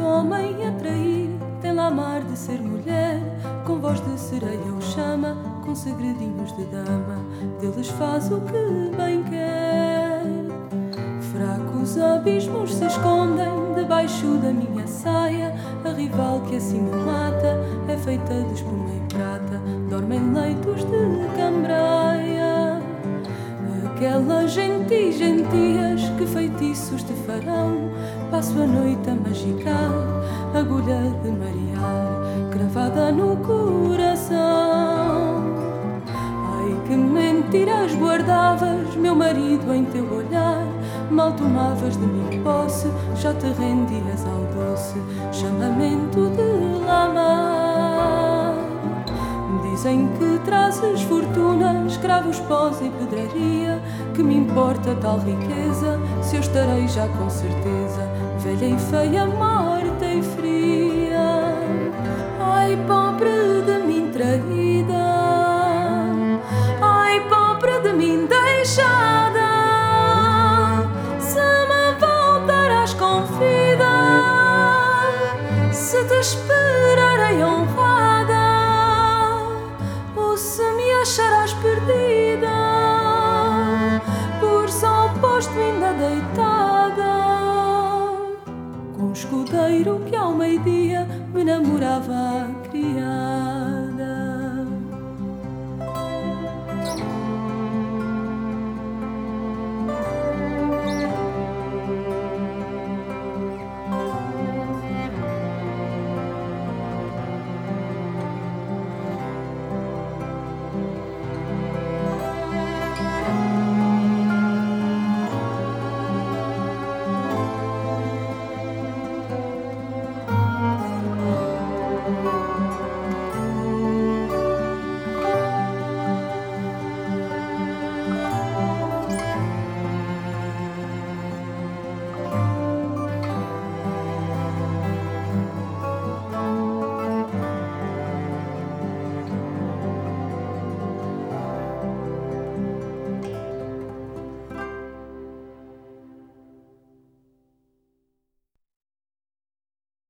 homem a tem lá mar de ser mulher, com voz de sereia o chama, com segredinhos de dama, deles faz o que bem quer. Fracos abismos se escondem debaixo da minha saia, a rival que assim me mata é feita de espuma e prata, dorme em leitos de Aquelas gentis gentias que feitiços te farão, passo a noite a magicar, agulha de marear, cravada no coração. Ai que mentiras guardavas, meu marido, em teu olhar, mal tomavas de mim posse, já te rendias ao doce chamamento de lamar. Dizem que trazes fortuna, escravos, pós e pedraria. Que me importa tal riqueza, se eu estarei já com certeza, velha e feia, morta e fria. Ai, pobre de mim traída, ai, pobre de mim deixada. Se me voltarás com vida, se te esperarei acharás perdida, por sol posto ainda deitada, com um escudeiro que ao meio-dia me namorava a criar.